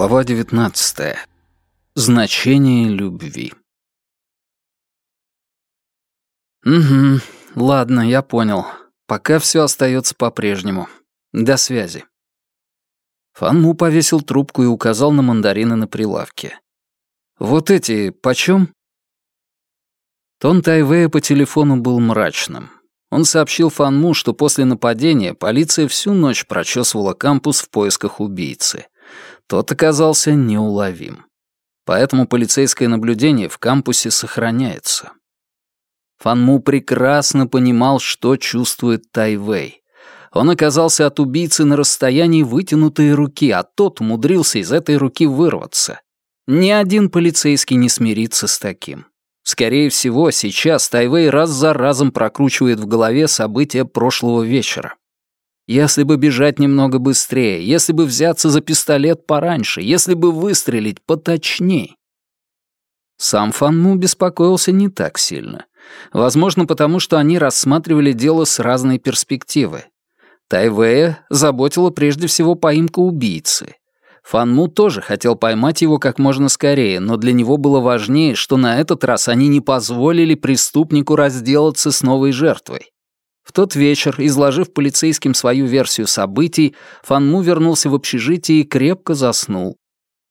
Глава 19. Значение любви. Угу, ладно, я понял. Пока все остается по-прежнему. До связи. Фанму повесил трубку и указал на мандарины на прилавке. Вот эти почем? Тон Тайвея по телефону был мрачным. Он сообщил Фанму, что после нападения полиция всю ночь прочесывала кампус в поисках убийцы. Тот оказался неуловим. Поэтому полицейское наблюдение в кампусе сохраняется. Фанму прекрасно понимал, что чувствует Тайвей. Он оказался от убийцы на расстоянии вытянутой руки, а тот умудрился из этой руки вырваться. Ни один полицейский не смирится с таким. Скорее всего, сейчас Тайвей раз за разом прокручивает в голове события прошлого вечера. Если бы бежать немного быстрее, если бы взяться за пистолет пораньше, если бы выстрелить поточней. Сам Фанму беспокоился не так сильно. Возможно, потому что они рассматривали дело с разной перспективы. Тайвея заботила прежде всего поимка убийцы. Фанму тоже хотел поймать его как можно скорее, но для него было важнее, что на этот раз они не позволили преступнику разделаться с новой жертвой. В тот вечер, изложив полицейским свою версию событий, Фанму вернулся в общежитие и крепко заснул.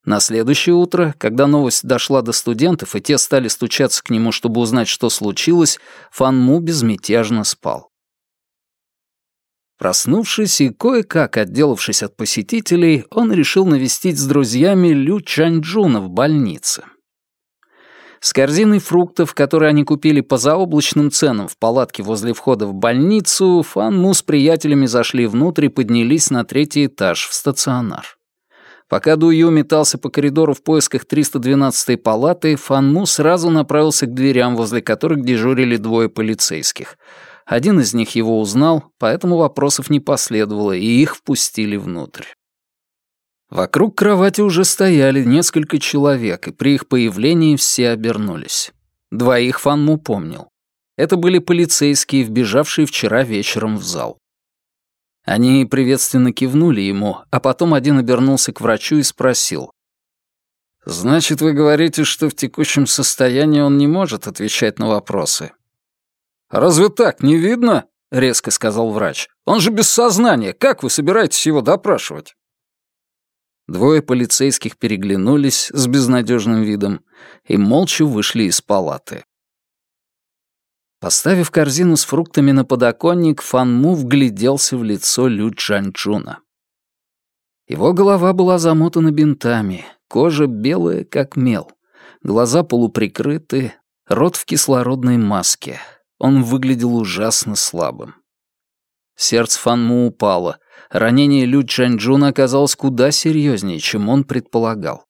На следующее утро, когда новость дошла до студентов, и те стали стучаться к нему, чтобы узнать, что случилось, Фанму безмятежно спал. Проснувшись и кое-как отделавшись от посетителей, он решил навестить с друзьями Лю Чанчжуна в больнице. С корзиной фруктов, которые они купили по заоблачным ценам в палатке возле входа в больницу, Фан Му с приятелями зашли внутрь и поднялись на третий этаж, в стационар. Пока Ду Ю метался по коридору в поисках 312-й палаты, Фан Му сразу направился к дверям, возле которых дежурили двое полицейских. Один из них его узнал, поэтому вопросов не последовало, и их впустили внутрь. Вокруг кровати уже стояли несколько человек, и при их появлении все обернулись. Двоих Фанму помнил. Это были полицейские, вбежавшие вчера вечером в зал. Они приветственно кивнули ему, а потом один обернулся к врачу и спросил. «Значит, вы говорите, что в текущем состоянии он не может отвечать на вопросы?» «Разве так не видно?» — резко сказал врач. «Он же без сознания. Как вы собираетесь его допрашивать?» Двое полицейских переглянулись с безнадежным видом и молча вышли из палаты. Поставив корзину с фруктами на подоконник, Фан Му вгляделся в лицо Лю Чанчуна. Его голова была замотана бинтами, кожа белая, как мел, глаза полуприкрыты, рот в кислородной маске. Он выглядел ужасно слабым. Сердце Фан Му упало — ранение Лю Чанчжуна оказалось куда серьезнее, чем он предполагал.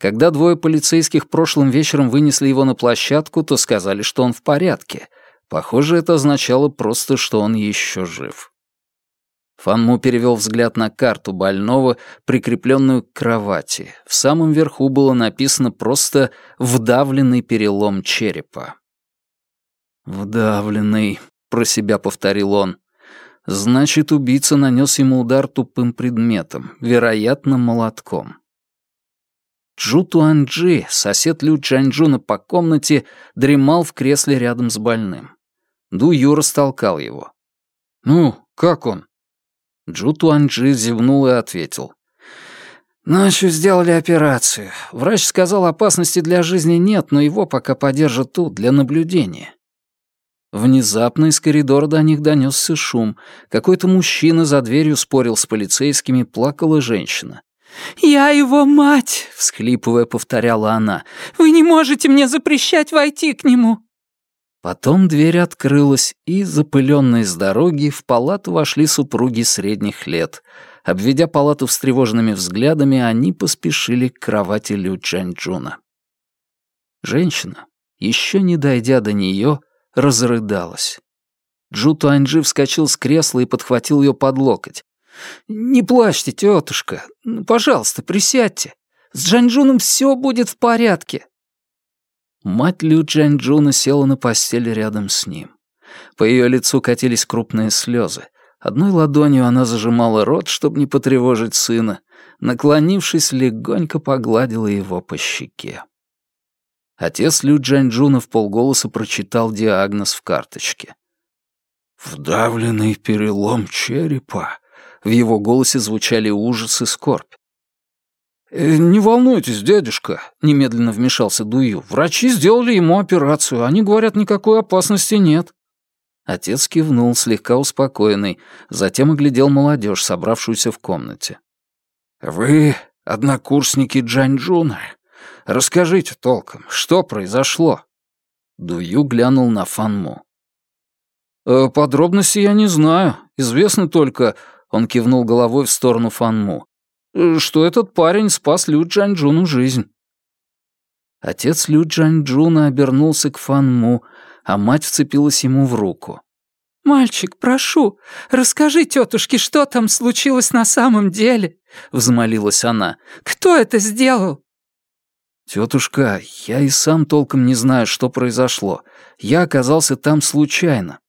Когда двое полицейских прошлым вечером вынесли его на площадку, то сказали, что он в порядке. Похоже, это означало просто, что он еще жив. Фанму перевел взгляд на карту больного, прикрепленную к кровати. В самом верху было написано просто «вдавленный перелом черепа». «Вдавленный», — про себя повторил он. Значит, убийца нанес ему удар тупым предметом, вероятно, молотком. Джу Туанджи, сосед Лю Чанчжуна по комнате, дремал в кресле рядом с больным. Ду Ю растолкал его. «Ну, как он?» Джу Туанджи зевнул и ответил. «Ночью сделали операцию. Врач сказал, опасности для жизни нет, но его пока подержат тут, для наблюдения. Внезапно из коридора до них донесся шум. Какой-то мужчина за дверью спорил с полицейскими, плакала женщина. «Я его мать!» — всхлипывая, повторяла она. «Вы не можете мне запрещать войти к нему!» Потом дверь открылась, и, запыленные с дороги, в палату вошли супруги средних лет. Обведя палату встревоженными взглядами, они поспешили к кровати Лю Чанчжуна. Женщина, еще не дойдя до нее, разрыдалась. Джу Туаньджи вскочил с кресла и подхватил ее под локоть. «Не плачьте, тетушка. Пожалуйста, присядьте. С Джаньджуном все будет в порядке». Мать Лю Джаньджуна села на постель рядом с ним. По ее лицу катились крупные слезы. Одной ладонью она зажимала рот, чтобы не потревожить сына, наклонившись, легонько погладила его по щеке. Отец Лю Джаньчжуна в полголоса прочитал диагноз в карточке. «Вдавленный перелом черепа». В его голосе звучали ужас и скорбь. «Э, «Не волнуйтесь, дядюшка», — немедленно вмешался Дую. «Врачи сделали ему операцию. Они говорят, никакой опасности нет». Отец кивнул, слегка успокоенный, затем оглядел молодежь, собравшуюся в комнате. «Вы однокурсники Джаньчжуна. Расскажите толком, что произошло?» Дую глянул на Фанму. «Э, «Подробности я не знаю. Известно только...» Он кивнул головой в сторону Фанму. Э, «Что этот парень спас Лю Джаньчжуну жизнь». Отец Лю Джаньчжуна обернулся к Фанму, а мать вцепилась ему в руку. «Мальчик, прошу, расскажи тетушке, что там случилось на самом деле», — взмолилась она. «Кто это сделал?» «Тетушка, я и сам толком не знаю, что произошло. Я оказался там случайно».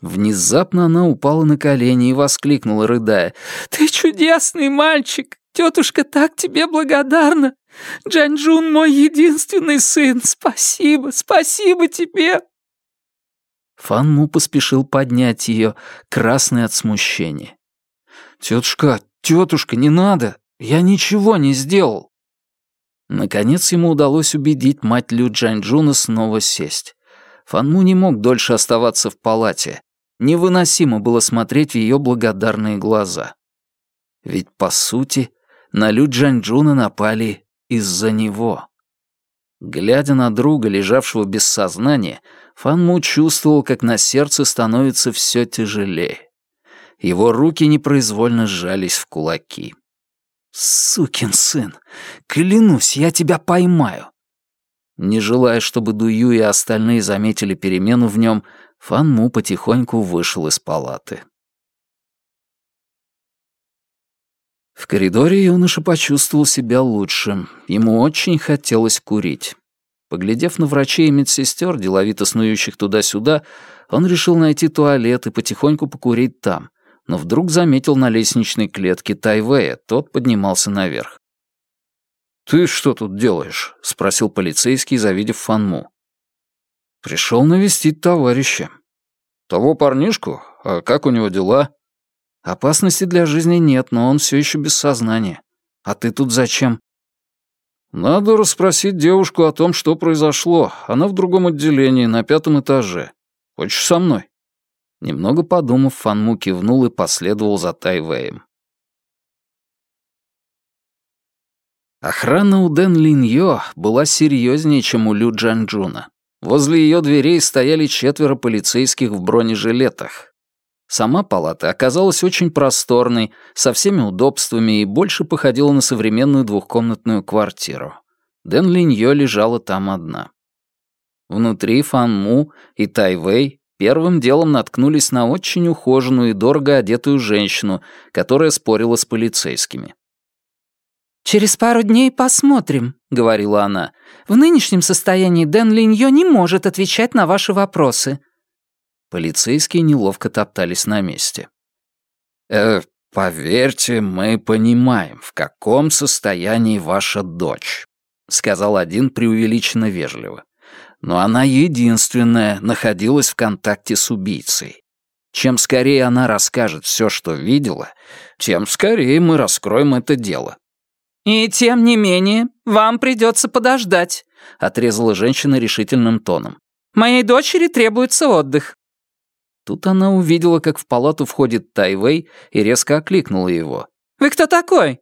Внезапно она упала на колени и воскликнула, рыдая. «Ты чудесный мальчик! Тетушка так тебе благодарна! Джаньжун мой единственный сын! Спасибо, спасибо тебе!» Фан Му поспешил поднять ее, красный от смущения. «Тетушка, тетушка, не надо! Я ничего не сделал!» Наконец ему удалось убедить мать Лю Джаньчжуна снова сесть. Фанму не мог дольше оставаться в палате. Невыносимо было смотреть в ее благодарные глаза. Ведь, по сути, на Лю Джаньчжуна напали из-за него. Глядя на друга, лежавшего без сознания, Фанму чувствовал, как на сердце становится все тяжелее. Его руки непроизвольно сжались в кулаки. «Сукин сын! Клянусь, я тебя поймаю!» Не желая, чтобы Дую и остальные заметили перемену в нем, Фан Му потихоньку вышел из палаты. В коридоре юноша почувствовал себя лучше. Ему очень хотелось курить. Поглядев на врачей и медсестер, деловито снующих туда-сюда, он решил найти туалет и потихоньку покурить там — но вдруг заметил на лестничной клетке Тайвея, тот поднимался наверх. «Ты что тут делаешь?» — спросил полицейский, завидев Фанму. «Пришел навестить товарища». «Того парнишку? А как у него дела?» «Опасности для жизни нет, но он все еще без сознания. А ты тут зачем?» «Надо расспросить девушку о том, что произошло. Она в другом отделении, на пятом этаже. Хочешь со мной?» Немного подумав, Фанму кивнул и последовал за Тайвеем. Охрана у Дэн Лин Йо была серьезнее, чем у Лю Джанджуна. Возле ее дверей стояли четверо полицейских в бронежилетах. Сама палата оказалась очень просторной, со всеми удобствами и больше походила на современную двухкомнатную квартиру. Дэн Линь Йо лежала там одна. Внутри Фан Му и Тайвей первым делом наткнулись на очень ухоженную и дорого одетую женщину, которая спорила с полицейскими. «Через пару дней посмотрим», — говорила она. «В нынешнем состоянии Дэн Линьё не может отвечать на ваши вопросы». Полицейские неловко топтались на месте. «Э, поверьте, мы понимаем, в каком состоянии ваша дочь», — сказал один преувеличенно вежливо но она единственная находилась в контакте с убийцей. Чем скорее она расскажет все, что видела, тем скорее мы раскроем это дело. «И тем не менее, вам придется подождать», — отрезала женщина решительным тоном. «Моей дочери требуется отдых». Тут она увидела, как в палату входит Тайвей и резко окликнула его. «Вы кто такой?»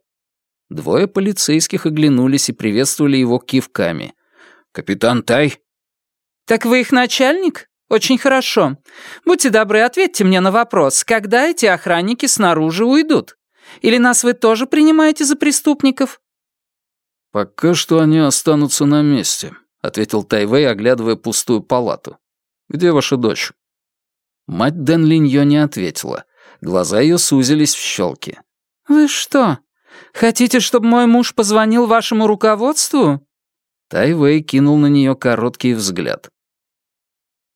Двое полицейских оглянулись и приветствовали его кивками. «Капитан Тай, «Так вы их начальник? Очень хорошо. Будьте добры, ответьте мне на вопрос, когда эти охранники снаружи уйдут? Или нас вы тоже принимаете за преступников?» «Пока что они останутся на месте», — ответил Тайвей, оглядывая пустую палату. «Где ваша дочь?» Мать Дэн Линьё не ответила. Глаза ее сузились в щелки. «Вы что, хотите, чтобы мой муж позвонил вашему руководству?» Тайвей кинул на нее короткий взгляд.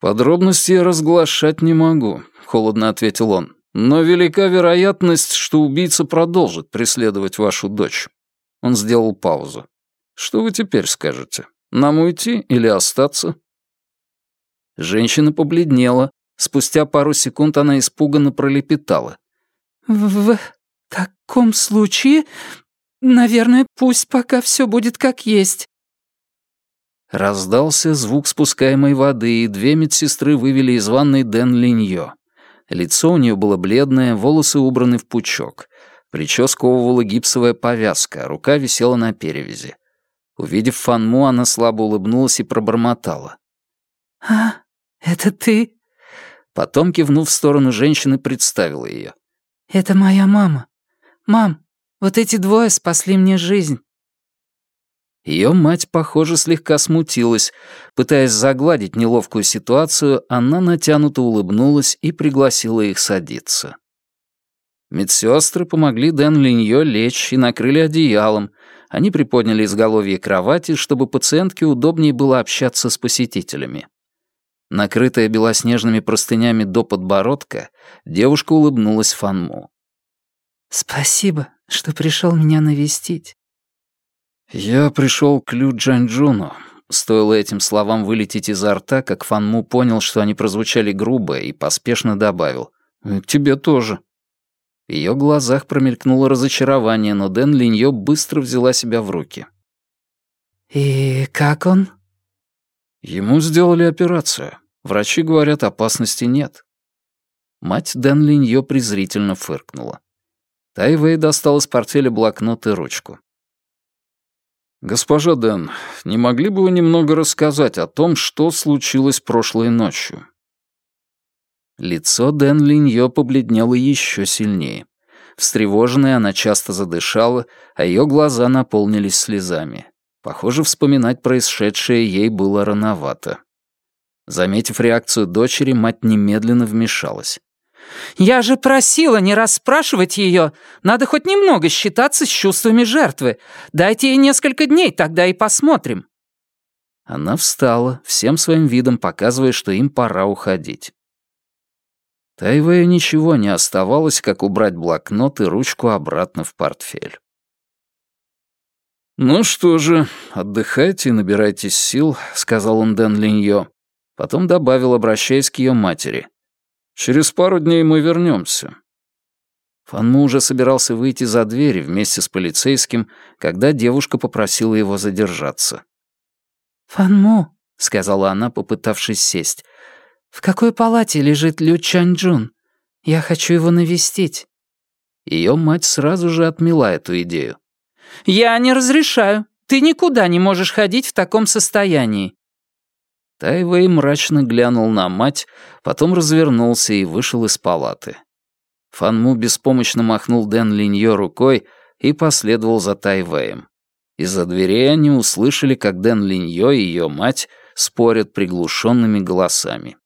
«Подробности я разглашать не могу», — холодно ответил он. Но велика вероятность, что убийца продолжит преследовать вашу дочь. Он сделал паузу. Что вы теперь скажете? Нам уйти или остаться? Женщина побледнела. Спустя пару секунд она испуганно пролепетала. «В таком случае, наверное, пусть пока все будет как есть». Раздался звук спускаемой воды, и две медсестры вывели из ванной Дэн Линьо. Лицо у нее было бледное, волосы убраны в пучок. Плечо сковывала гипсовая повязка, рука висела на перевязи. Увидев Фанму, она слабо улыбнулась и пробормотала. «А, это ты?» Потом, кивнув в сторону женщины, представила ее. «Это моя мама. Мам, вот эти двое спасли мне жизнь». Ее мать, похоже, слегка смутилась. Пытаясь загладить неловкую ситуацию, она натянуто улыбнулась и пригласила их садиться. Медсестры помогли Дэн Линьё лечь и накрыли одеялом. Они приподняли изголовье кровати, чтобы пациентке удобнее было общаться с посетителями. Накрытая белоснежными простынями до подбородка, девушка улыбнулась Фанму. «Спасибо, что пришел меня навестить. «Я пришел к Лю Джанджуну». Стоило этим словам вылететь изо рта, как Фанму понял, что они прозвучали грубо, и поспешно добавил. «К тебе тоже». В ее глазах промелькнуло разочарование, но Дэн Линьё быстро взяла себя в руки. «И как он?» Ему сделали операцию. Врачи говорят, опасности нет. Мать Дэн Линьё презрительно фыркнула. Тайвей достал из портфеля блокнот и ручку. «Госпожа Дэн, не могли бы вы немного рассказать о том, что случилось прошлой ночью?» Лицо Дэн Линьё побледнело еще сильнее. Встревоженная, она часто задышала, а ее глаза наполнились слезами. Похоже, вспоминать происшедшее ей было рановато. Заметив реакцию дочери, мать немедленно вмешалась. «Я же просила не расспрашивать ее. Надо хоть немного считаться с чувствами жертвы. Дайте ей несколько дней, тогда и посмотрим». Она встала, всем своим видом показывая, что им пора уходить. Тайвею ничего не оставалось, как убрать блокнот и ручку обратно в портфель. «Ну что же, отдыхайте и набирайтесь сил», — сказал он Дэн Линьо. Потом добавил, обращаясь к ее матери. Через пару дней мы вернемся. Фанму уже собирался выйти за дверь вместе с полицейским, когда девушка попросила его задержаться. «Фанму», — сказала она, попытавшись сесть, — «в какой палате лежит Лю Чанчжун? Я хочу его навестить». Ее мать сразу же отмела эту идею. «Я не разрешаю. Ты никуда не можешь ходить в таком состоянии. Тайвей мрачно глянул на мать, потом развернулся и вышел из палаты. Фанму беспомощно махнул Дэн Линьё рукой и последовал за Тайвеем. Из-за дверей они услышали, как Дэн Линьё и ее мать спорят приглушенными голосами.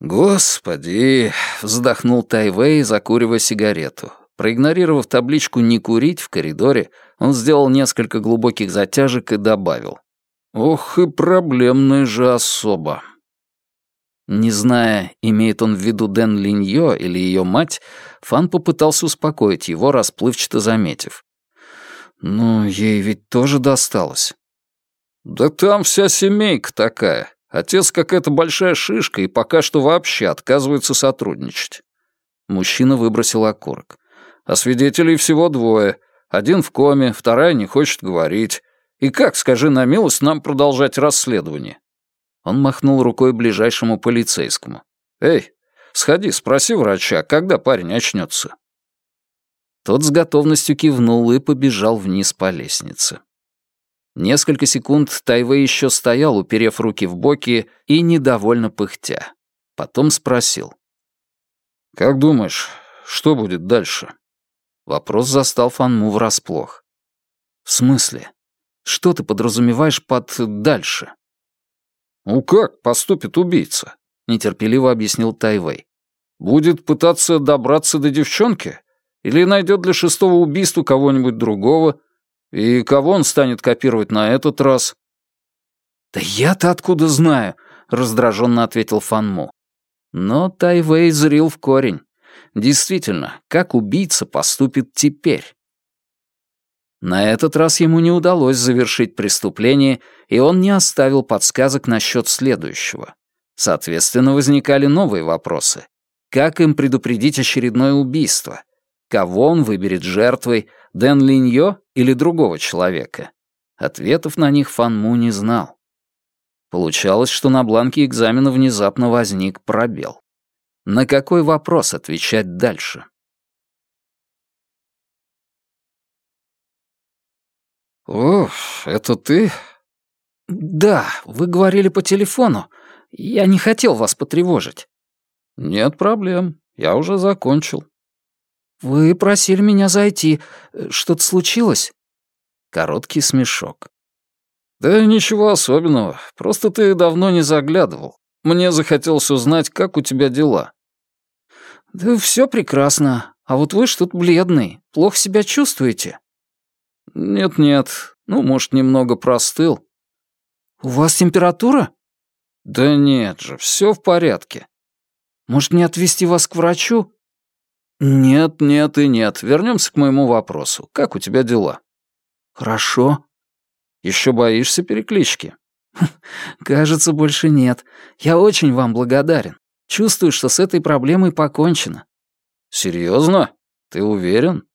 «Господи!» — вздохнул Тайвей, закуривая сигарету. Проигнорировав табличку «Не курить» в коридоре, он сделал несколько глубоких затяжек и добавил. Ох и проблемная же особа. Не зная, имеет он в виду Дэн Линьё или ее мать, Фан попытался успокоить его, расплывчато заметив. «Ну, ей ведь тоже досталось». «Да там вся семейка такая. Отец какая-то большая шишка и пока что вообще отказывается сотрудничать». Мужчина выбросил окурок. «А свидетелей всего двое. Один в коме, вторая не хочет говорить. И как, скажи на милость, нам продолжать расследование?» Он махнул рукой ближайшему полицейскому. «Эй, сходи, спроси врача, когда парень очнется». Тот с готовностью кивнул и побежал вниз по лестнице. Несколько секунд Тайвей еще стоял, уперев руки в боки и недовольно пыхтя. Потом спросил. «Как думаешь, что будет дальше?» Вопрос застал Фанму врасплох. «В смысле?» Что ты подразумеваешь под «дальше»?» «Ну как поступит убийца?» — нетерпеливо объяснил Тайвей. «Будет пытаться добраться до девчонки? Или найдет для шестого убийства кого-нибудь другого? И кого он станет копировать на этот раз?» «Да я-то откуда знаю?» — раздраженно ответил Фанму. Но Тайвей зрил в корень. Действительно, как убийца поступит теперь? На этот раз ему не удалось завершить преступление, и он не оставил подсказок насчет следующего. Соответственно, возникали новые вопросы. Как им предупредить очередное убийство? Кого он выберет жертвой, Дэн Линьо или другого человека? Ответов на них Фан Му не знал. Получалось, что на бланке экзамена внезапно возник пробел. На какой вопрос отвечать дальше? «О, это ты?» «Да, вы говорили по телефону. Я не хотел вас потревожить». «Нет проблем. Я уже закончил». «Вы просили меня зайти. Что-то случилось?» Короткий смешок. «Да ничего особенного. Просто ты давно не заглядывал. Мне захотелось узнать, как у тебя дела». «Да все прекрасно. А вот вы что-то бледный. Плохо себя чувствуете?» «Нет-нет. Ну, может, немного простыл». «У вас температура?» «Да нет же, все в порядке». «Может, мне отвезти вас к врачу?» «Нет, нет и нет. Вернемся к моему вопросу. Как у тебя дела?» «Хорошо». Еще боишься переклички?» «Кажется, больше нет. Я очень вам благодарен. Чувствую, что с этой проблемой покончено». «Серьезно? Ты уверен?»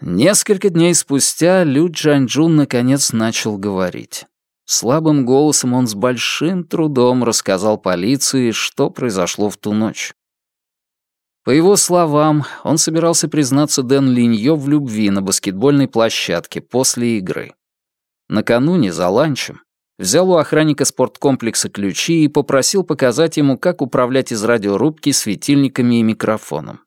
Несколько дней спустя Лю Джанчжун наконец начал говорить. Слабым голосом он с большим трудом рассказал полиции, что произошло в ту ночь. По его словам, он собирался признаться Дэн Линьё в любви на баскетбольной площадке после игры. Накануне, за ланчем, взял у охранника спорткомплекса ключи и попросил показать ему, как управлять из радиорубки светильниками и микрофоном.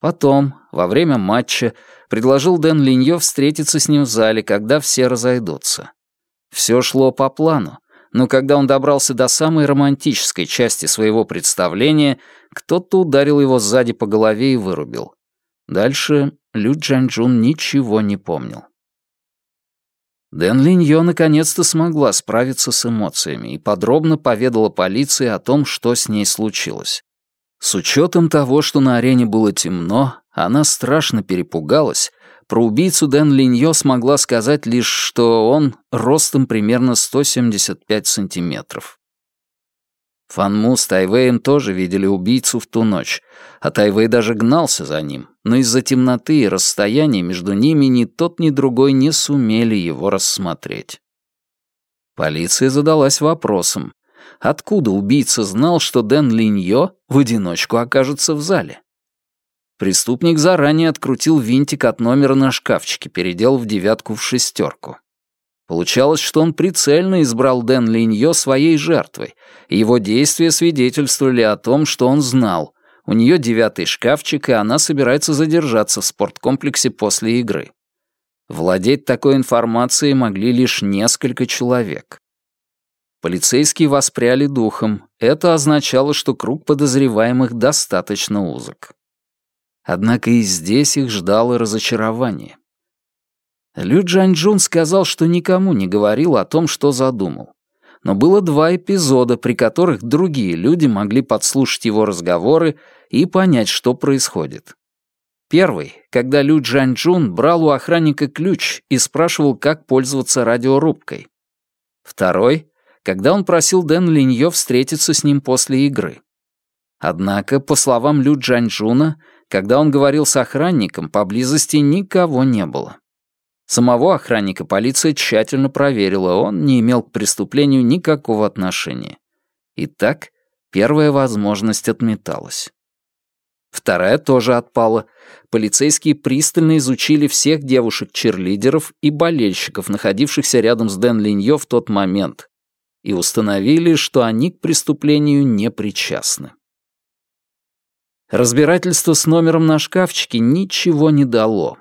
Потом, во время матча, предложил Дэн Линьё встретиться с ним в зале, когда все разойдутся. Все шло по плану, но когда он добрался до самой романтической части своего представления, кто-то ударил его сзади по голове и вырубил. Дальше Лю Джанчжун ничего не помнил. Дэн Линьё наконец-то смогла справиться с эмоциями и подробно поведала полиции о том, что с ней случилось. С учетом того, что на арене было темно, она страшно перепугалась, про убийцу Дэн Линьё смогла сказать лишь, что он ростом примерно 175 сантиметров. Фанму с Тайвеем тоже видели убийцу в ту ночь, а Тайвей даже гнался за ним, но из-за темноты и расстояния между ними ни тот, ни другой не сумели его рассмотреть. Полиция задалась вопросом, откуда убийца знал, что Дэн Линьё в одиночку окажется в зале. Преступник заранее открутил винтик от номера на шкафчике, переделав девятку в шестерку. Получалось, что он прицельно избрал Дэн Линьё своей жертвой, и его действия свидетельствовали о том, что он знал, у нее девятый шкафчик, и она собирается задержаться в спорткомплексе после игры. Владеть такой информацией могли лишь несколько человек. Полицейские воспряли духом. Это означало, что круг подозреваемых достаточно узок. Однако и здесь их ждало разочарование. Лю Джанчжун сказал, что никому не говорил о том, что задумал. Но было два эпизода, при которых другие люди могли подслушать его разговоры и понять, что происходит. Первый, когда Лю Джанчжун брал у охранника ключ и спрашивал, как пользоваться радиорубкой. Второй, когда он просил Дэн Линьё встретиться с ним после игры. Однако, по словам Лю Джанчжуна, когда он говорил с охранником, поблизости никого не было. Самого охранника полиция тщательно проверила, он не имел к преступлению никакого отношения. Итак, первая возможность отметалась. Вторая тоже отпала. Полицейские пристально изучили всех девушек-черлидеров и болельщиков, находившихся рядом с Дэн Линьё в тот момент, и установили, что они к преступлению не причастны. Разбирательство с номером на шкафчике ничего не дало.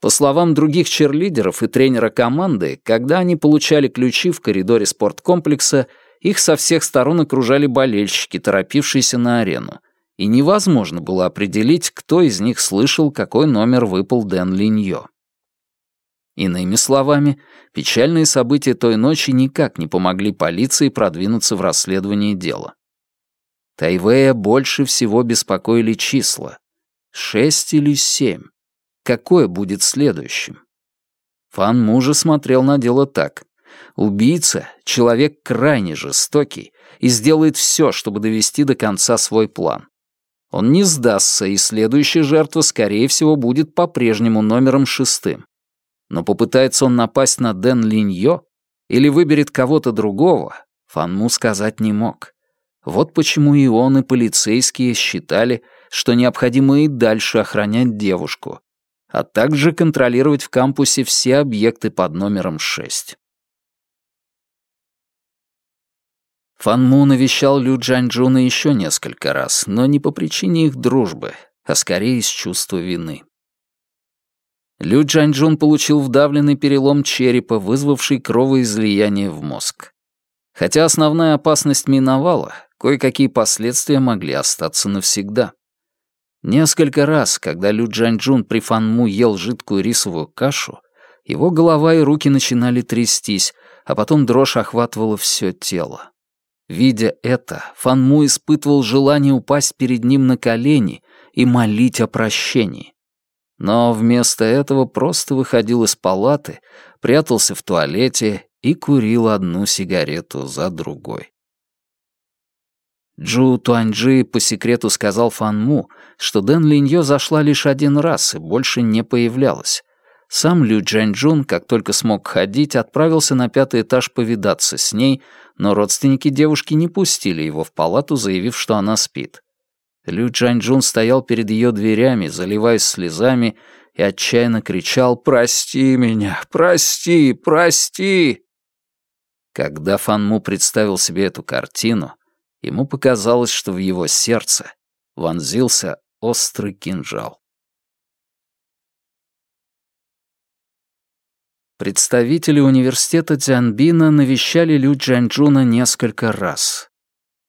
По словам других черлидеров и тренера команды, когда они получали ключи в коридоре спорткомплекса, их со всех сторон окружали болельщики, торопившиеся на арену, и невозможно было определить, кто из них слышал, какой номер выпал Дэн Линьё. Иными словами, печальные события той ночи никак не помогли полиции продвинуться в расследовании дела. Тайвея больше всего беспокоили числа. Шесть или семь? Какое будет следующим? Фан Мужа смотрел на дело так. Убийца — человек крайне жестокий и сделает все, чтобы довести до конца свой план. Он не сдастся, и следующая жертва, скорее всего, будет по-прежнему номером шестым. Но попытается он напасть на Дэн Линьё или выберет кого-то другого, Фанму сказать не мог. Вот почему и он, и полицейские считали, что необходимо и дальше охранять девушку, а также контролировать в кампусе все объекты под номером 6. Фан Му навещал Лю Джанчжуна еще несколько раз, но не по причине их дружбы, а скорее из чувства вины. Лю Джанчжун получил вдавленный перелом черепа, вызвавший кровоизлияние в мозг. Хотя основная опасность миновала, кое-какие последствия могли остаться навсегда. Несколько раз, когда Лю Джанчжун при Фан Му ел жидкую рисовую кашу, его голова и руки начинали трястись, а потом дрожь охватывала все тело. Видя это, Фанму испытывал желание упасть перед ним на колени и молить о прощении. Но вместо этого просто выходил из палаты, прятался в туалете и курил одну сигарету за другой. Джу Туаньджи по секрету сказал Фанму, что Дэн Линьё зашла лишь один раз и больше не появлялась. Сам Лю Джаньчжун, как только смог ходить, отправился на пятый этаж повидаться с ней, но родственники девушки не пустили его в палату, заявив, что она спит. Лю Джаньчжун стоял перед ее дверями, заливаясь слезами, и отчаянно кричал «Прости меня! Прости! Прости!» Когда Фанму представил себе эту картину, ему показалось, что в его сердце вонзился острый кинжал. Представители университета Цзянбина навещали Лю Джанчжуна несколько раз.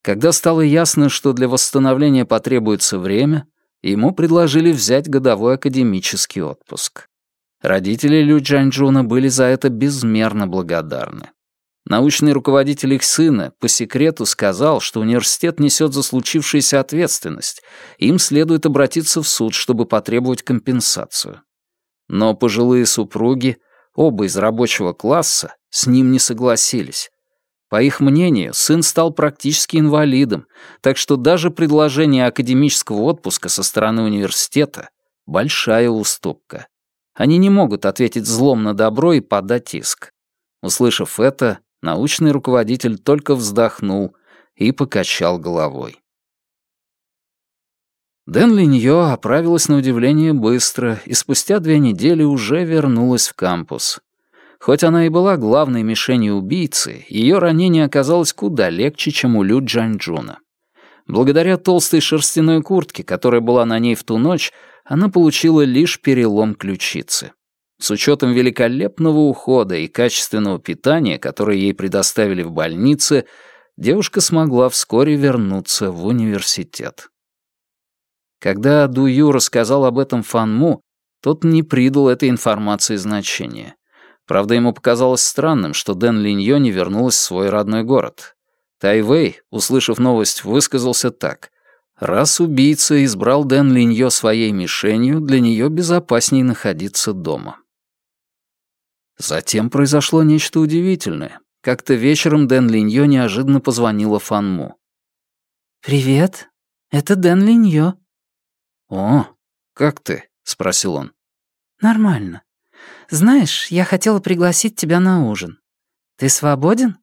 Когда стало ясно, что для восстановления потребуется время, ему предложили взять годовой академический отпуск. Родители Лю Джанчжуна были за это безмерно благодарны. Научный руководитель их сына по секрету сказал, что университет несет за случившееся ответственность, им следует обратиться в суд, чтобы потребовать компенсацию. Но пожилые супруги — оба из рабочего класса, с ним не согласились. По их мнению, сын стал практически инвалидом, так что даже предложение академического отпуска со стороны университета — большая уступка. Они не могут ответить злом на добро и подать иск. Услышав это, научный руководитель только вздохнул и покачал головой. Дэн Линьё оправилась на удивление быстро и спустя две недели уже вернулась в кампус. Хоть она и была главной мишенью убийцы, ее ранение оказалось куда легче, чем у Лю Джанчжуна. Благодаря толстой шерстяной куртке, которая была на ней в ту ночь, она получила лишь перелом ключицы. С учетом великолепного ухода и качественного питания, которое ей предоставили в больнице, девушка смогла вскоре вернуться в университет. Когда Дую рассказал об этом Фанму, тот не придал этой информации значения. Правда, ему показалось странным, что Дэн Линьё не вернулась в свой родной город. Тайвей, услышав новость, высказался так. «Раз убийца избрал Дэн Линьё своей мишенью, для нее безопаснее находиться дома». Затем произошло нечто удивительное. Как-то вечером Дэн Линьё неожиданно позвонила Фанму. «Привет, это Дэн Линьё», «О, как ты?» — спросил он. «Нормально. Знаешь, я хотела пригласить тебя на ужин. Ты свободен?»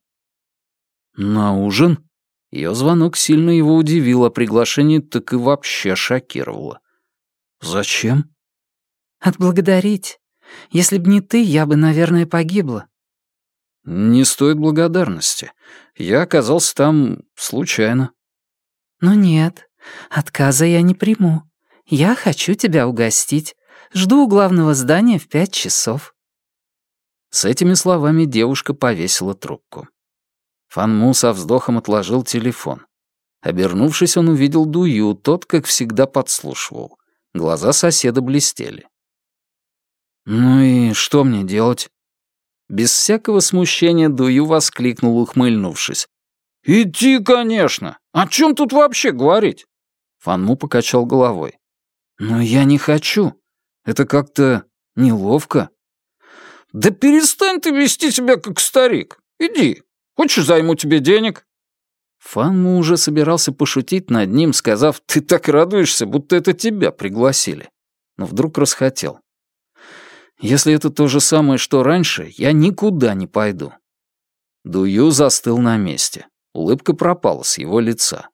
«На ужин?» Ее звонок сильно его удивил, а приглашение так и вообще шокировало. «Зачем?» «Отблагодарить. Если б не ты, я бы, наверное, погибла». «Не стоит благодарности. Я оказался там случайно». «Ну нет, отказа я не приму. «Я хочу тебя угостить. Жду у главного здания в пять часов». С этими словами девушка повесила трубку. Фанму со вздохом отложил телефон. Обернувшись, он увидел Дую, тот, как всегда, подслушивал. Глаза соседа блестели. «Ну и что мне делать?» Без всякого смущения Дую воскликнул, ухмыльнувшись. «Иди, конечно! О чем тут вообще говорить?» Фанму покачал головой. «Но я не хочу. Это как-то неловко». «Да перестань ты вести себя как старик. Иди. Хочешь, займу тебе денег?» Фанму уже собирался пошутить над ним, сказав «Ты так радуешься, будто это тебя пригласили». Но вдруг расхотел. «Если это то же самое, что раньше, я никуда не пойду». Дую застыл на месте. Улыбка пропала с его лица.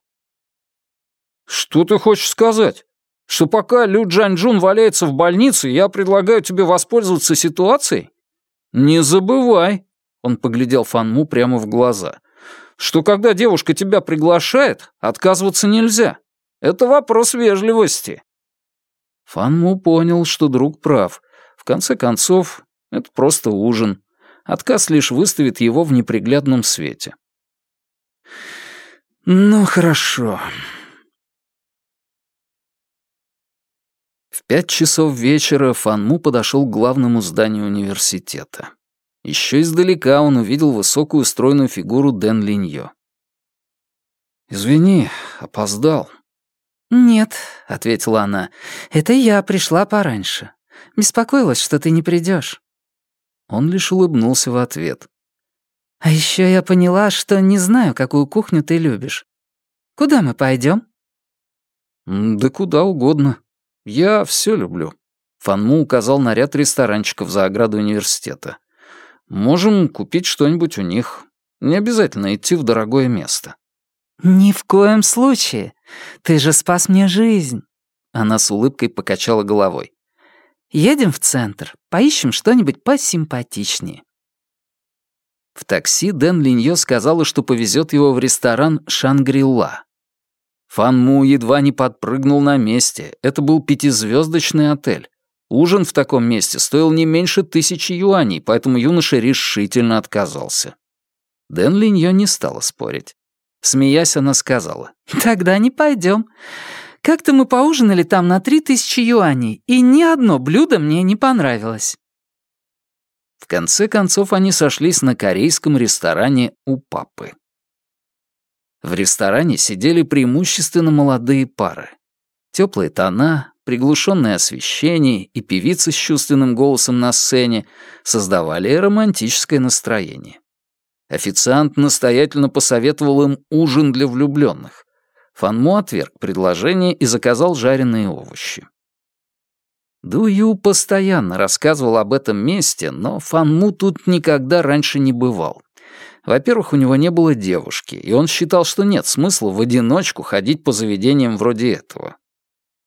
«Что ты хочешь сказать? Что пока Лю Джанчжун валяется в больнице, я предлагаю тебе воспользоваться ситуацией? Не забывай!» Он поглядел Фанму прямо в глаза что когда девушка тебя приглашает, отказываться нельзя. Это вопрос вежливости». Фанму понял, что друг прав. В конце концов, это просто ужин. Отказ лишь выставит его в неприглядном свете. «Ну, хорошо». Пять часов вечера Фанму подошел к главному зданию университета. Еще издалека он увидел высокую стройную фигуру Дэн Линьо. «Извини, опоздал». «Нет», — ответила она, — «это я пришла пораньше. Беспокоилась, что ты не придешь. Он лишь улыбнулся в ответ. «А еще я поняла, что не знаю, какую кухню ты любишь. Куда мы пойдем? «Да куда угодно. Я все люблю». Фанму указал на ряд ресторанчиков за оградой университета. Можем купить что-нибудь у них. Не обязательно идти в дорогое место». «Ни в коем случае. Ты же спас мне жизнь». Она с улыбкой покачала головой. «Едем в центр, поищем что-нибудь посимпатичнее». В такси Дэн Линьё сказала, что повезет его в ресторан «Шангрила». Фан Му едва не подпрыгнул на месте. Это был пятизвездочный отель. Ужин в таком месте стоил не меньше тысячи юаней, поэтому юноша решительно отказался. Дэн Линьё не стала спорить. Смеясь, она сказала. «Тогда не пойдем. Как-то мы поужинали там на три тысячи юаней, и ни одно блюдо мне не понравилось». В конце концов, они сошлись на корейском ресторане у папы. В ресторане сидели преимущественно молодые пары. Теплые тона, приглушенное освещение и певица с чувственным голосом на сцене создавали романтическое настроение. Официант настоятельно посоветовал им ужин для влюбленных. Фанму отверг предложение и заказал жареные овощи. Дую постоянно рассказывал об этом месте, но Фанму тут никогда раньше не бывал. Во-первых, у него не было девушки, и он считал, что нет смысла в одиночку ходить по заведениям вроде этого.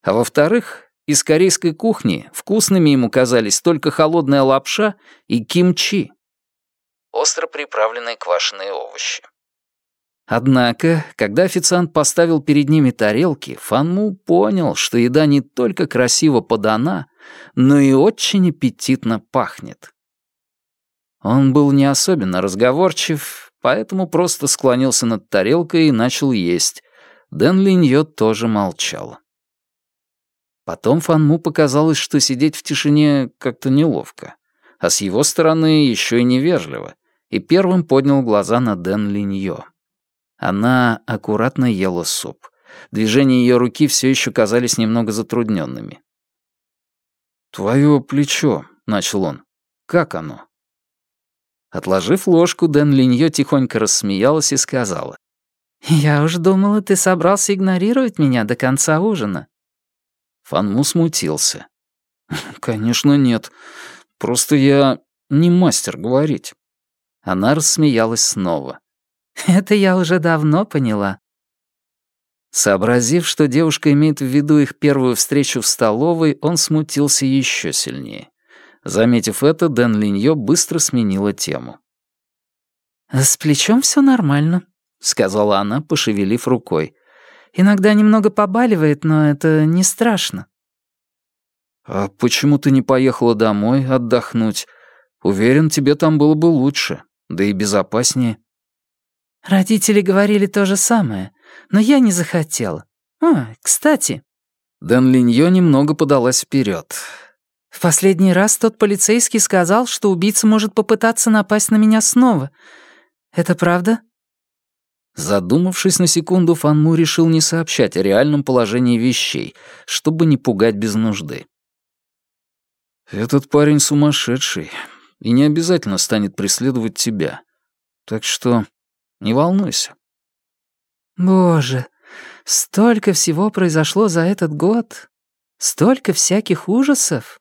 А во-вторых, из корейской кухни вкусными ему казались только холодная лапша и кимчи. Остро приправленные квашеные овощи. Однако, когда официант поставил перед ними тарелки, Фанму понял, что еда не только красиво подана, но и очень аппетитно пахнет. Он был не особенно разговорчив, поэтому просто склонился над тарелкой и начал есть. Дэн Линьё тоже молчал. Потом Фанму показалось, что сидеть в тишине как-то неловко, а с его стороны еще и невежливо, и первым поднял глаза на Дэн Линьё. Она аккуратно ела суп. Движения ее руки все еще казались немного затрудненными. «Твое плечо», — начал он. «Как оно?» Отложив ложку, Дэн Линьё тихонько рассмеялась и сказала. «Я уж думала, ты собрался игнорировать меня до конца ужина». Фанму смутился. «Конечно нет. Просто я не мастер говорить». Она рассмеялась снова. «Это я уже давно поняла». Сообразив, что девушка имеет в виду их первую встречу в столовой, он смутился еще сильнее. Заметив это, Дэн Линьё быстро сменила тему. «С плечом все нормально», — сказала она, пошевелив рукой. Иногда немного побаливает, но это не страшно». «А почему ты не поехала домой отдохнуть? Уверен, тебе там было бы лучше, да и безопаснее». «Родители говорили то же самое, но я не захотела. А, кстати...» Дэн Линьё немного подалась вперед. В последний раз тот полицейский сказал, что убийца может попытаться напасть на меня снова. Это правда?» Задумавшись на секунду, Фанму решил не сообщать о реальном положении вещей, чтобы не пугать без нужды. «Этот парень сумасшедший и не обязательно станет преследовать тебя. Так что не волнуйся». «Боже, столько всего произошло за этот год. Столько всяких ужасов».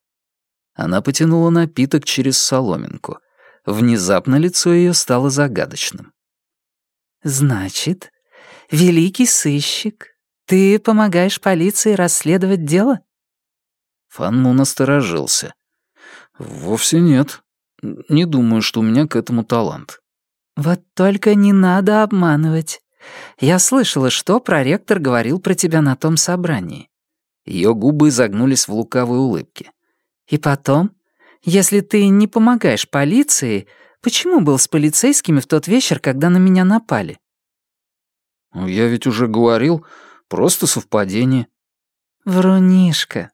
Она потянула напиток через соломинку. Внезапно лицо ее стало загадочным. «Значит, великий сыщик, ты помогаешь полиции расследовать дело?» Фанму насторожился. «Вовсе нет. Не думаю, что у меня к этому талант». «Вот только не надо обманывать. Я слышала, что проректор говорил про тебя на том собрании». Ее губы изогнулись в лукавой улыбке. «И потом, если ты не помогаешь полиции, Почему был с полицейскими в тот вечер, когда на меня напали?» «Ну, «Я ведь уже говорил, просто совпадение». «Врунишка.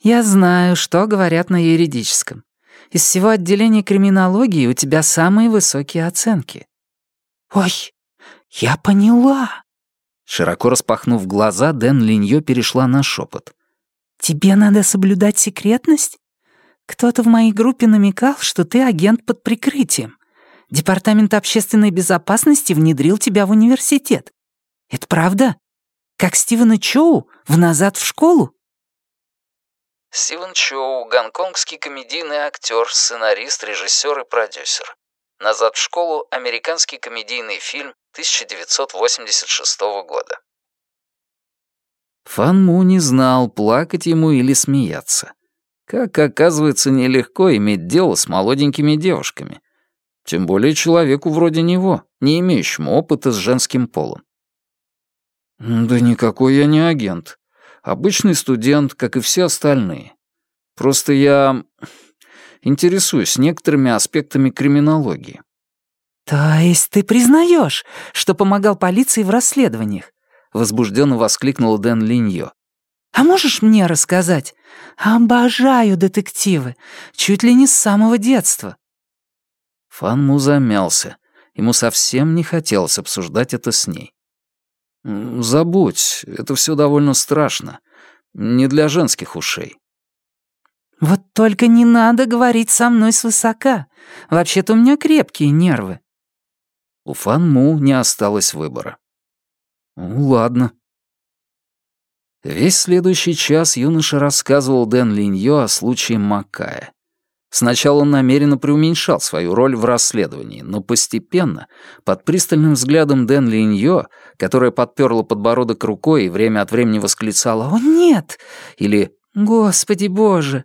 Я знаю, что говорят на юридическом. Из всего отделения криминологии у тебя самые высокие оценки». «Ой, я поняла». Широко распахнув глаза, Дэн Линьё перешла на шепот. «Тебе надо соблюдать секретность? Кто-то в моей группе намекал, что ты агент под прикрытием. Департамент общественной безопасности внедрил тебя в университет. Это правда? Как Стивена Чоу в «Назад в школу»?» Стивен Чоу — гонконгский комедийный актер, сценарист, режиссер и продюсер. «Назад в школу» — американский комедийный фильм 1986 года. Фан Му не знал, плакать ему или смеяться. Как оказывается, нелегко иметь дело с молоденькими девушками. Тем более человеку вроде него, не имеющему опыта с женским полом. «Да никакой я не агент. Обычный студент, как и все остальные. Просто я интересуюсь некоторыми аспектами криминологии». «То есть ты признаешь, что помогал полиции в расследованиях?» — возбужденно воскликнула Дэн Линьо. А можешь мне рассказать? Обожаю детективы, чуть ли не с самого детства». Фанму замялся. Ему совсем не хотелось обсуждать это с ней. «Забудь, это все довольно страшно. Не для женских ушей». «Вот только не надо говорить со мной свысока. Вообще-то у меня крепкие нервы». У Фанму не осталось выбора. «Ну, ладно», Весь следующий час юноша рассказывал Дэн Линьо о случае Макая. Сначала он намеренно преуменьшал свою роль в расследовании, но постепенно, под пристальным взглядом Дэн Линьо, которая подперла подбородок рукой и время от времени восклицала «О, нет!» или «Господи Боже!»,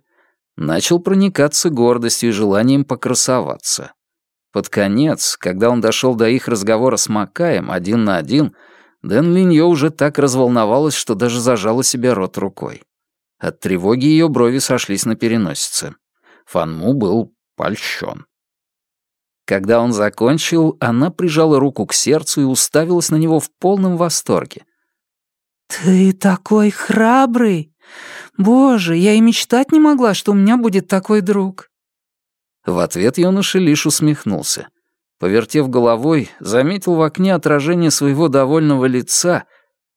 начал проникаться гордостью и желанием покрасоваться. Под конец, когда он дошел до их разговора с Макаем один на один, Дэн Линьо уже так разволновалась, что даже зажала себе рот рукой. От тревоги ее брови сошлись на переносице. Фанму был польщен. Когда он закончил, она прижала руку к сердцу и уставилась на него в полном восторге. «Ты такой храбрый! Боже, я и мечтать не могла, что у меня будет такой друг!» В ответ юноша лишь усмехнулся. Повертев головой, заметил в окне отражение своего довольного лица,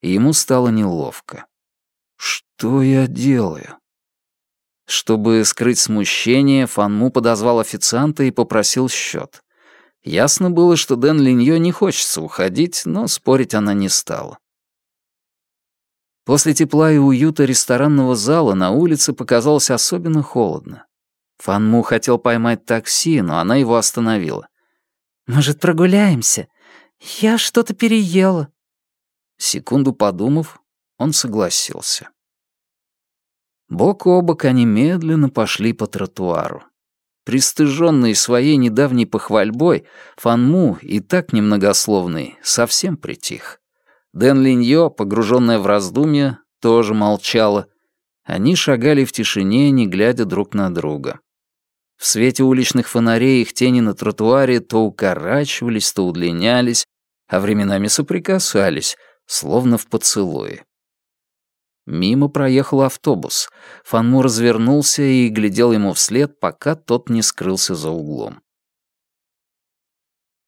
и ему стало неловко. «Что я делаю?» Чтобы скрыть смущение, Фанму подозвал официанта и попросил счет. Ясно было, что Дэн Линьё не хочется уходить, но спорить она не стала. После тепла и уюта ресторанного зала на улице показалось особенно холодно. Фанму хотел поймать такси, но она его остановила. «Может, прогуляемся? Я что-то переела». Секунду подумав, он согласился. Бок о бок они медленно пошли по тротуару. Пристыженный своей недавней похвальбой, Фанму, и так немногословный, совсем притих. Дэн Линьо, погруженная в раздумья, тоже молчала. Они шагали в тишине, не глядя друг на друга. В свете уличных фонарей их тени на тротуаре то укорачивались, то удлинялись, а временами соприкасались, словно в поцелуе. Мимо проехал автобус. Фанму развернулся и глядел ему вслед, пока тот не скрылся за углом.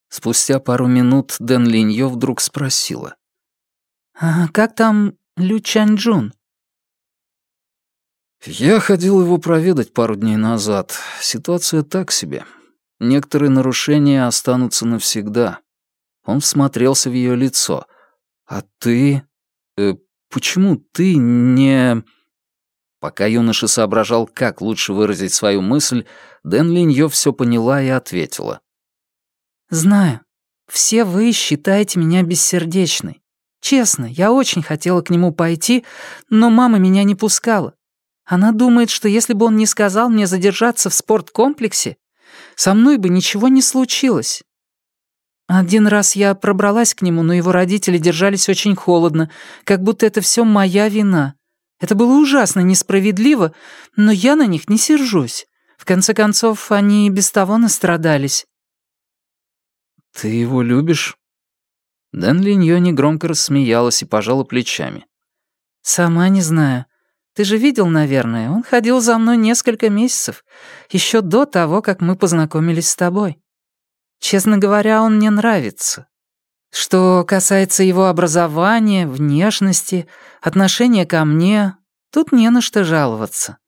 Спустя пару минут Дэн Линьё вдруг спросила. «А как там Лю Чанчжун?» «Я ходил его проведать пару дней назад. Ситуация так себе. Некоторые нарушения останутся навсегда». Он всмотрелся в ее лицо. «А ты... Э, почему ты не...» Пока юноша соображал, как лучше выразить свою мысль, Дэн Линьё все поняла и ответила. «Знаю. Все вы считаете меня бессердечной. Честно, я очень хотела к нему пойти, но мама меня не пускала. Она думает, что если бы он не сказал мне задержаться в спорткомплексе, со мной бы ничего не случилось. Один раз я пробралась к нему, но его родители держались очень холодно, как будто это все моя вина. Это было ужасно несправедливо, но я на них не сержусь. В конце концов, они и без того настрадались. «Ты его любишь?» Дэн Линьё негромко рассмеялась и пожала плечами. «Сама не знаю. Ты же видел, наверное, он ходил за мной несколько месяцев, еще до того, как мы познакомились с тобой. Честно говоря, он мне нравится. Что касается его образования, внешности, отношения ко мне, тут не на что жаловаться.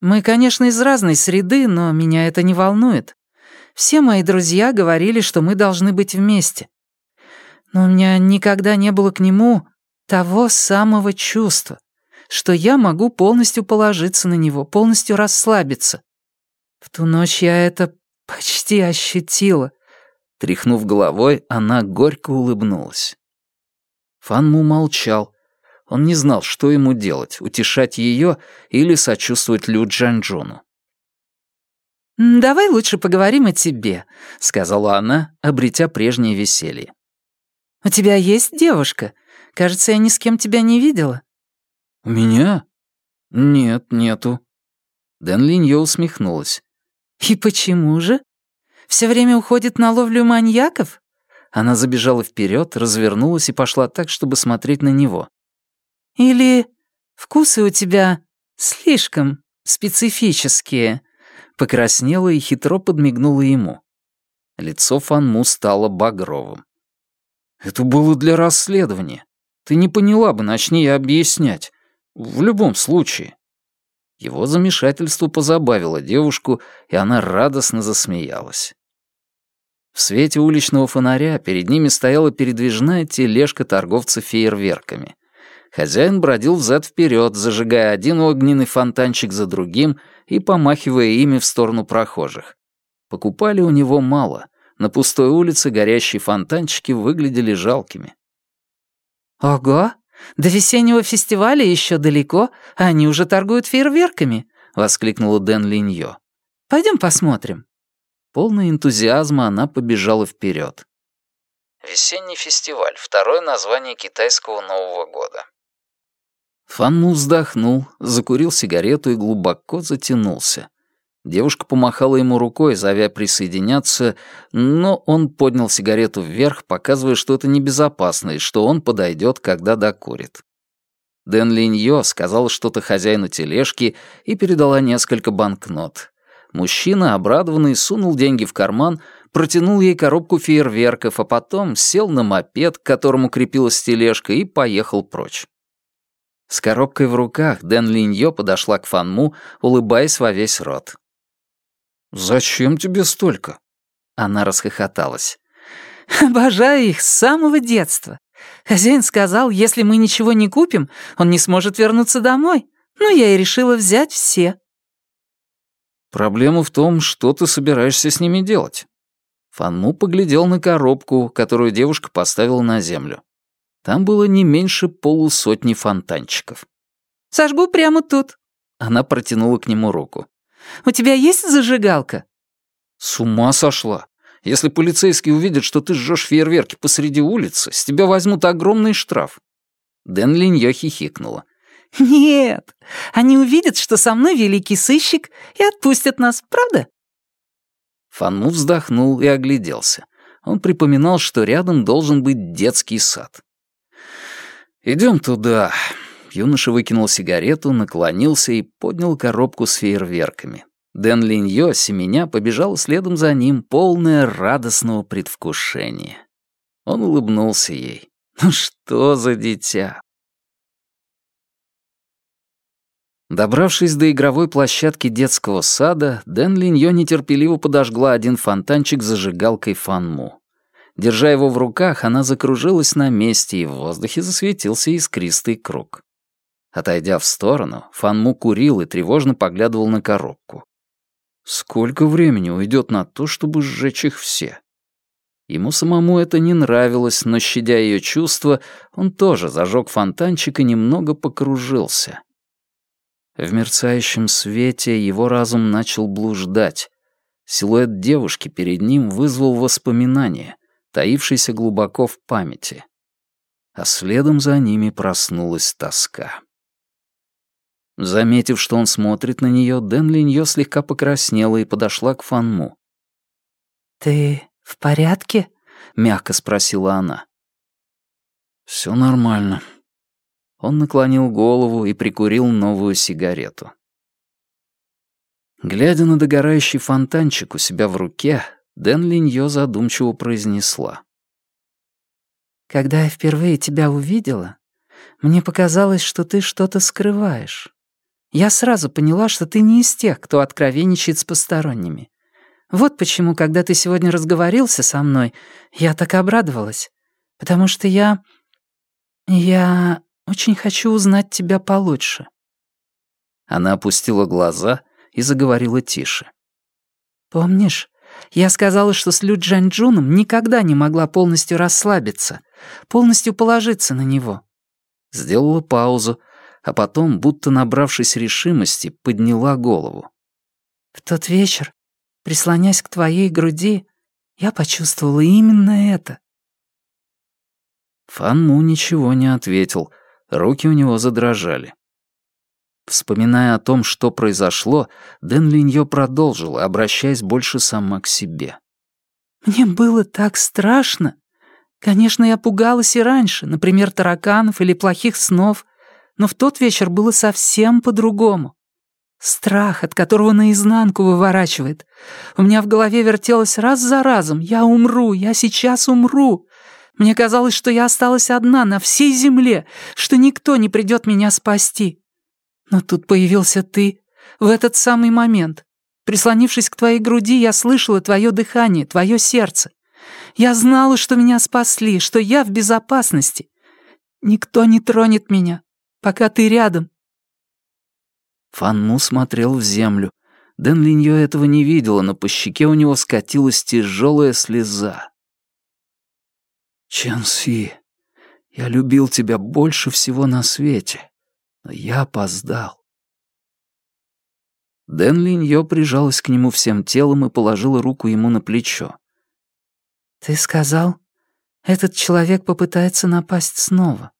Мы, конечно, из разной среды, но меня это не волнует. Все мои друзья говорили, что мы должны быть вместе. Но у меня никогда не было к нему того самого чувства что я могу полностью положиться на него, полностью расслабиться. В ту ночь я это почти ощутила. Тряхнув головой, она горько улыбнулась. Фанму молчал. Он не знал, что ему делать, утешать ее или сочувствовать Лю Джанчжуну. «Давай лучше поговорим о тебе», — сказала она, обретя прежнее веселье. «У тебя есть девушка? Кажется, я ни с кем тебя не видела». «У меня? Нет, нету». Дэн Линьо усмехнулась. «И почему же? Все время уходит на ловлю маньяков?» Она забежала вперед, развернулась и пошла так, чтобы смотреть на него. «Или вкусы у тебя слишком специфические?» Покраснела и хитро подмигнула ему. Лицо Фанму стало багровым. «Это было для расследования. Ты не поняла бы, начни я объяснять. В любом случае. Его замешательство позабавило девушку, и она радостно засмеялась. В свете уличного фонаря перед ними стояла передвижная тележка торговца фейерверками. Хозяин бродил взад-вперед, зажигая один огненный фонтанчик за другим и помахивая ими в сторону прохожих. Покупали у него мало. На пустой улице горящие фонтанчики выглядели жалкими. «Ого!» До весеннего фестиваля еще далеко, а они уже торгуют фейерверками», — воскликнула Дэн Линьё. «Пойдем посмотрим». Полная энтузиазма она побежала вперед. Весенний фестиваль — второе название китайского Нового года. Фанму вздохнул, закурил сигарету и глубоко затянулся. Девушка помахала ему рукой, зовя присоединяться, но он поднял сигарету вверх, показывая, что это небезопасно и что он подойдет, когда докурит. Дэн Линьё сказал что-то хозяину тележки и передала несколько банкнот. Мужчина, обрадованный, сунул деньги в карман, протянул ей коробку фейерверков, а потом сел на мопед, к которому крепилась тележка, и поехал прочь. С коробкой в руках Дэн Линьё подошла к Фанму, улыбаясь во весь рот. «Зачем тебе столько?» Она расхохоталась. «Обожаю их с самого детства. Хозяин сказал, если мы ничего не купим, он не сможет вернуться домой. Ну, я и решила взять все». «Проблема в том, что ты собираешься с ними делать». Фанму поглядел на коробку, которую девушка поставила на землю. Там было не меньше полусотни фонтанчиков. «Сожгу прямо тут». Она протянула к нему руку. У тебя есть зажигалка?» «С ума сошла. Если полицейские увидят, что ты жжешь фейерверки посреди улицы, с тебя возьмут огромный штраф». Дэн Линьё хихикнула. «Нет, они увидят, что со мной великий сыщик, и отпустят нас, правда?» Фанму вздохнул и огляделся. Он припоминал, что рядом должен быть детский сад. «Идем туда. Юноша выкинул сигарету, наклонился и поднял коробку с фейерверками. Дэн Линьо, семеня, побежал следом за ним, полное радостного предвкушения. Он улыбнулся ей. «Ну что за дитя?» Добравшись до игровой площадки детского сада, Дэн Линьо нетерпеливо подожгла один фонтанчик зажигалкой фанму. Держа его в руках, она закружилась на месте, и в воздухе засветился искристый круг. Отойдя в сторону, Фанму курил и тревожно поглядывал на коробку. Сколько времени уйдет на то, чтобы сжечь их все? Ему самому это не нравилось, но, щадя ее чувства, он тоже зажег фонтанчик и немного покружился. В мерцающем свете его разум начал блуждать. Силуэт девушки перед ним вызвал воспоминания, таившиеся глубоко в памяти. А следом за ними проснулась тоска. Заметив, что он смотрит на нее, Дэн Линьё слегка покраснела и подошла к Фанму. «Ты в порядке?» — мягко спросила она. «Все нормально», он наклонил голову и прикурил новую сигарету. Глядя на догорающий фонтанчик у себя в руке, Дэн Линьё задумчиво произнесла. «Когда я впервые тебя увидела, мне показалось, что ты что-то скрываешь. Я сразу поняла, что ты не из тех, кто откровенничает с посторонними. Вот почему, когда ты сегодня разговорился со мной, я так обрадовалась. Потому что я... Я очень хочу узнать тебя получше». Она опустила глаза и заговорила тише. «Помнишь, я сказала, что с Лю Джанчжуном никогда не могла полностью расслабиться, полностью положиться на него?» Сделала паузу, а потом, будто набравшись решимости, подняла голову. «В тот вечер, прислонясь к твоей груди, я почувствовала именно это». Фан Му ничего не ответил — Руки у него задрожали. Вспоминая о том, что произошло, Дэн Линьё продолжил, обращаясь больше сама к себе. «Мне было так страшно. Конечно, я пугалась и раньше, например, тараканов или плохих снов, но в тот вечер было совсем по-другому. Страх, от которого наизнанку выворачивает. У меня в голове вертелось раз за разом. Я умру, я сейчас умру. Мне казалось, что я осталась одна на всей земле, что никто не придет меня спасти. Но тут появился ты, в этот самый момент. Прислонившись к твоей груди, я слышала твое дыхание, твое сердце. Я знала, что меня спасли, что я в безопасности. Никто не тронет меня, пока ты рядом. Фанму смотрел в землю. Дэн Линьё этого не видела, но по щеке у него скатилась тяжелая слеза. Ченси, я любил тебя больше всего на свете, но я опоздал. Дэн Линьё прижалась к нему всем телом и положила руку ему на плечо. «Ты сказал, этот человек попытается напасть снова.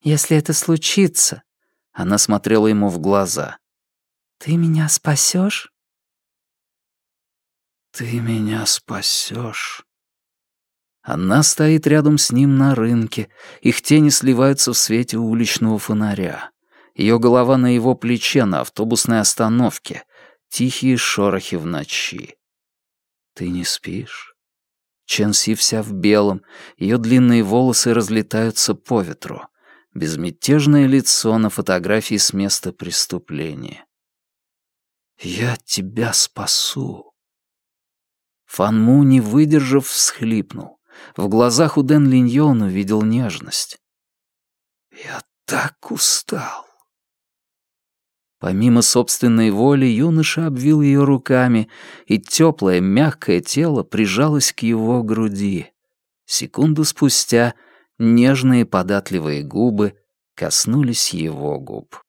Если это случится...» Она смотрела ему в глаза. «Ты меня спасешь? «Ты меня спасешь. Она стоит рядом с ним на рынке, их тени сливаются в свете уличного фонаря. Ее голова на его плече на автобусной остановке, тихие шорохи в ночи. «Ты не спишь?» Ченси вся в белом, ее длинные волосы разлетаются по ветру. Безмятежное лицо на фотографии с места преступления. «Я тебя спасу!» Фанму, не выдержав, всхлипнул. В глазах у Дэн Линьо он увидел нежность. «Я так устал». Помимо собственной воли, юноша обвил ее руками, и теплое, мягкое тело прижалось к его груди. Секунду спустя нежные податливые губы коснулись его губ.